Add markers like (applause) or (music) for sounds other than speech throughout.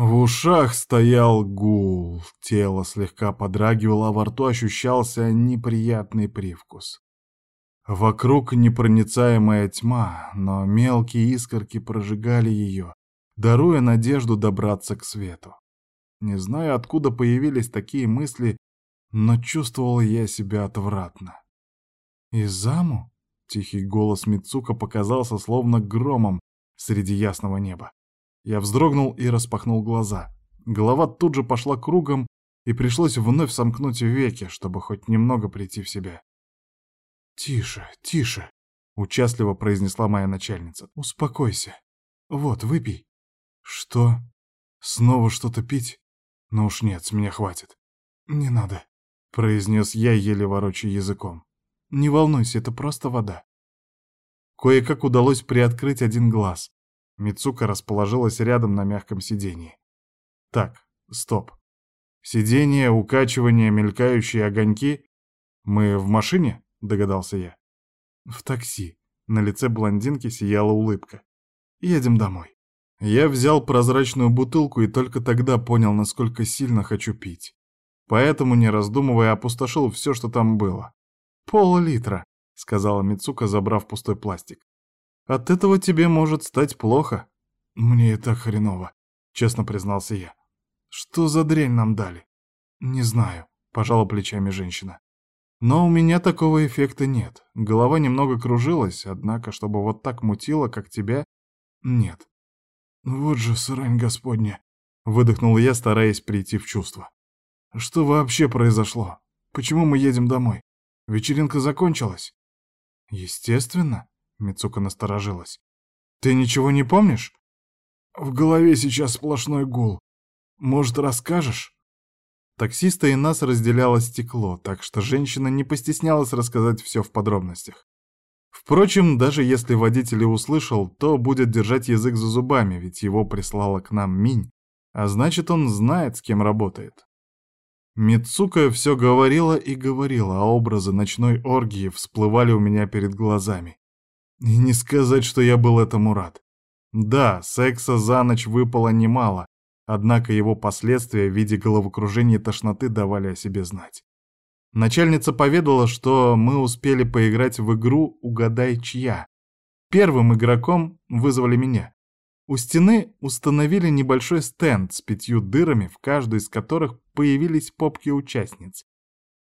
В ушах стоял гул, тело слегка подрагивало, а во рту ощущался неприятный привкус. Вокруг непроницаемая тьма, но мелкие искорки прожигали ее, даруя надежду добраться к свету. Не знаю, откуда появились такие мысли, но чувствовал я себя отвратно. «Изаму?» — тихий голос Мицука показался словно громом среди ясного неба. Я вздрогнул и распахнул глаза. Голова тут же пошла кругом, и пришлось вновь сомкнуть веки, чтобы хоть немного прийти в себя. «Тише, тише», — участливо произнесла моя начальница. «Успокойся. Вот, выпей». «Что? Снова что-то пить? Ну уж нет, с меня хватит». «Не надо», — произнес я, еле ворочая языком. «Не волнуйся, это просто вода». Кое-как удалось приоткрыть один глаз. Мицука расположилась рядом на мягком сиденье. Так, стоп. Сиденье, укачивание, мелькающие огоньки. Мы в машине? Догадался я. В такси. На лице блондинки сияла улыбка. Едем домой. Я взял прозрачную бутылку и только тогда понял, насколько сильно хочу пить. Поэтому, не раздумывая, опустошил все, что там было. «Пол-литра», — сказала Мицука, забрав пустой пластик. От этого тебе может стать плохо. Мне это хреново, честно признался я. Что за дрянь нам дали? Не знаю, пожала плечами женщина. Но у меня такого эффекта нет. Голова немного кружилась, однако, чтобы вот так мутило, как тебя, нет. Вот же срань господня, выдохнул я, стараясь прийти в чувство. Что вообще произошло? Почему мы едем домой? Вечеринка закончилась? Естественно, Мицука насторожилась. «Ты ничего не помнишь?» «В голове сейчас сплошной гул. Может, расскажешь?» Таксиста и нас разделяло стекло, так что женщина не постеснялась рассказать все в подробностях. Впрочем, даже если водитель и услышал, то будет держать язык за зубами, ведь его прислала к нам Минь, а значит, он знает, с кем работает. Мицука все говорила и говорила, а образы ночной оргии всплывали у меня перед глазами. Не сказать, что я был этому рад. Да, секса за ночь выпало немало, однако его последствия в виде головокружения и тошноты давали о себе знать. Начальница поведала, что мы успели поиграть в игру «Угадай, чья». Первым игроком вызвали меня. У стены установили небольшой стенд с пятью дырами, в каждой из которых появились попки участниц.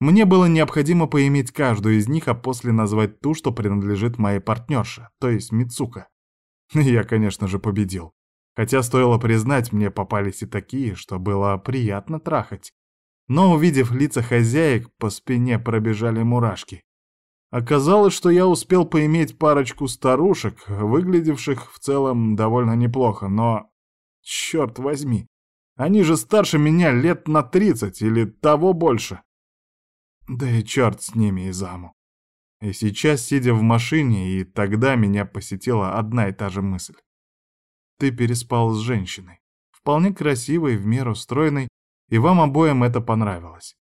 Мне было необходимо поиметь каждую из них, а после назвать ту, что принадлежит моей партнерше, то есть Мицука. (laughs) Я, конечно же, победил. Хотя, стоило признать, мне попались и такие, что было приятно трахать. Но, увидев лица хозяек, по спине пробежали мурашки. Оказалось, что я успел поиметь парочку старушек, выглядевших в целом довольно неплохо, но... Черт возьми, они же старше меня лет на тридцать или того больше. Да и черт с ними и заму. И сейчас, сидя в машине, и тогда меня посетила одна и та же мысль. Ты переспал с женщиной. Вполне красивой, в меру стройной, и вам обоим это понравилось.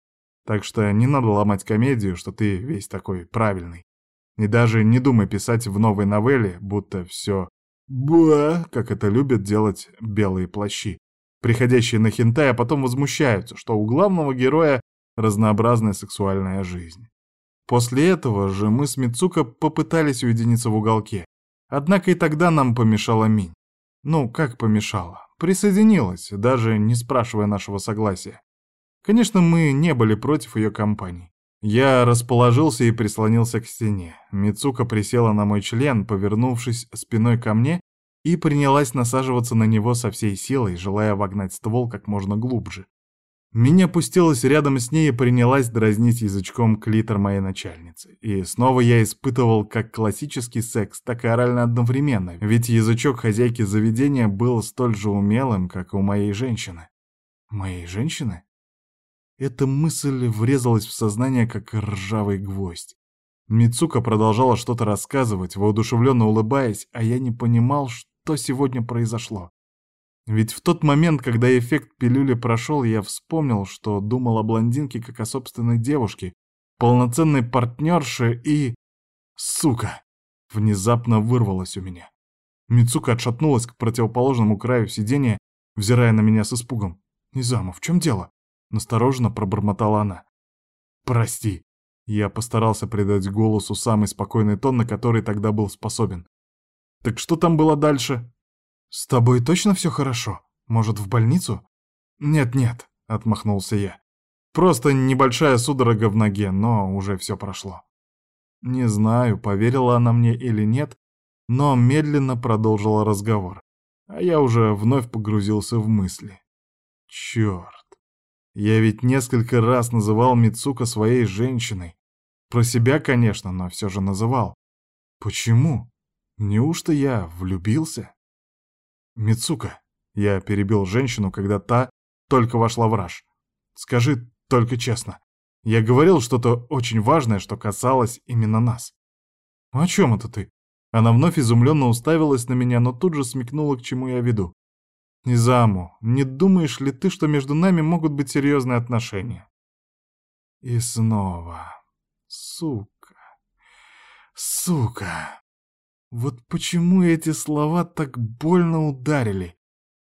Так что не надо ломать комедию, что ты весь такой правильный. И даже не думай писать в новой новелле, будто все «ба», как это любят делать белые плащи, приходящие на хентай, а потом возмущаются, что у главного героя разнообразная сексуальная жизнь. После этого же мы с Мицука попытались уединиться в уголке. Однако и тогда нам помешала Минь. Ну, как помешала? Присоединилась, даже не спрашивая нашего согласия. Конечно, мы не были против ее компании. Я расположился и прислонился к стене. Мицука присела на мой член, повернувшись спиной ко мне, и принялась насаживаться на него со всей силой, желая вогнать ствол как можно глубже. Меня опустилась рядом с ней и принялась дразнить язычком клитор моей начальницы. И снова я испытывал как классический секс, так и орально одновременно, ведь язычок хозяйки заведения был столь же умелым, как и у моей женщины. Моей женщины? Эта мысль врезалась в сознание, как ржавый гвоздь. Мицука продолжала что-то рассказывать, воодушевленно улыбаясь, а я не понимал, что сегодня произошло. Ведь в тот момент, когда эффект пилюли прошел, я вспомнил, что думал о блондинке как о собственной девушке, полноценной партнерше и... Сука! Внезапно вырвалось у меня. Мицука отшатнулась к противоположному краю сиденья, взирая на меня с испугом. «Низаму, в чем дело?» — настороженно пробормотала она. «Прости». Я постарался придать голосу самый спокойный тон, на который тогда был способен. «Так что там было дальше?» «С тобой точно все хорошо? Может, в больницу?» «Нет-нет», — отмахнулся я. «Просто небольшая судорога в ноге, но уже все прошло». Не знаю, поверила она мне или нет, но медленно продолжила разговор, а я уже вновь погрузился в мысли. Черт. Я ведь несколько раз называл Мицука своей женщиной. Про себя, конечно, но все же называл. Почему? Неужто я влюбился? Мицука, я перебил женщину, когда та только вошла в раж. Скажи только честно, я говорил что-то очень важное, что касалось именно нас. «О чем это ты?» Она вновь изумленно уставилась на меня, но тут же смекнула, к чему я веду. «Низаму, не думаешь ли ты, что между нами могут быть серьезные отношения?» И снова. Сука. Сука. Вот почему эти слова так больно ударили?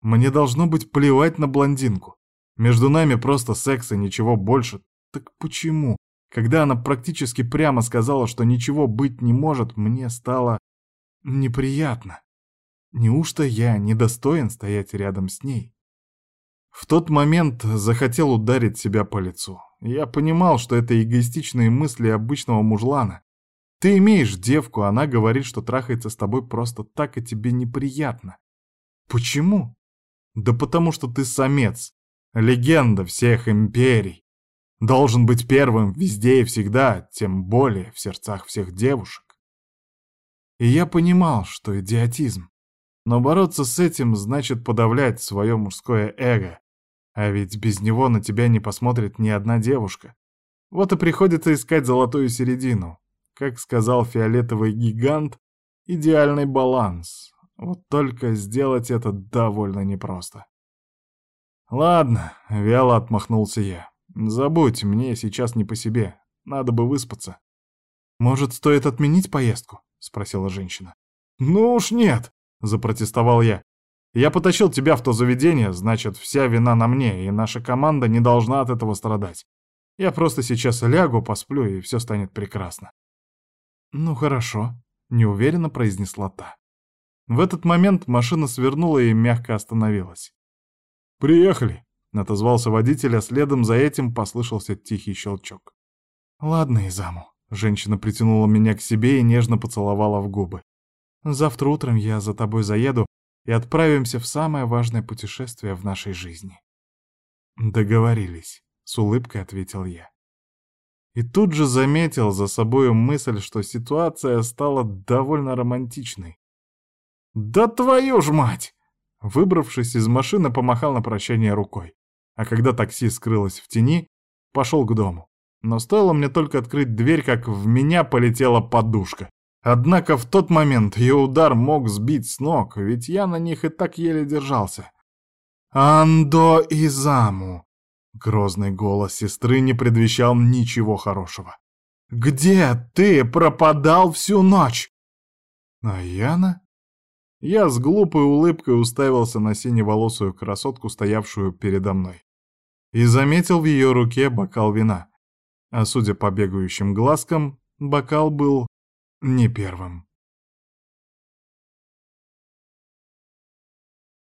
Мне должно быть плевать на блондинку. Между нами просто секс и ничего больше. Так почему? Когда она практически прямо сказала, что ничего быть не может, мне стало неприятно. Неужто я недостоин стоять рядом с ней? В тот момент захотел ударить себя по лицу. Я понимал, что это эгоистичные мысли обычного мужлана. Ты имеешь девку, она говорит, что трахается с тобой просто так, и тебе неприятно. Почему? Да потому что ты самец, легенда всех империй должен быть первым везде и всегда, тем более в сердцах всех девушек. И я понимал, что идиотизм. Но бороться с этим значит подавлять свое мужское эго. А ведь без него на тебя не посмотрит ни одна девушка. Вот и приходится искать золотую середину. Как сказал фиолетовый гигант, идеальный баланс. Вот только сделать это довольно непросто. Ладно, вяло отмахнулся я. «Забудь, мне сейчас не по себе. Надо бы выспаться». «Может, стоит отменить поездку?» — спросила женщина. «Ну уж нет!» — запротестовал я. «Я потащил тебя в то заведение, значит, вся вина на мне, и наша команда не должна от этого страдать. Я просто сейчас лягу, посплю, и все станет прекрасно». «Ну хорошо», — неуверенно произнесла та. В этот момент машина свернула и мягко остановилась. «Приехали», Отозвался водитель, а следом за этим послышался тихий щелчок. «Ладно, Изаму». Женщина притянула меня к себе и нежно поцеловала в губы. «Завтра утром я за тобой заеду и отправимся в самое важное путешествие в нашей жизни». «Договорились», — с улыбкой ответил я. И тут же заметил за собою мысль, что ситуация стала довольно романтичной. «Да твою ж мать!» Выбравшись из машины, помахал на прощание рукой а когда такси скрылось в тени, пошел к дому. Но стоило мне только открыть дверь, как в меня полетела подушка. Однако в тот момент ее удар мог сбить с ног, ведь я на них и так еле держался. «Андо Изаму!» Грозный голос сестры не предвещал ничего хорошего. «Где ты пропадал всю ночь?» «А Яна?» Я с глупой улыбкой уставился на синеволосую красотку, стоявшую передо мной и заметил в ее руке бокал вина. А судя по бегающим глазкам, бокал был не первым.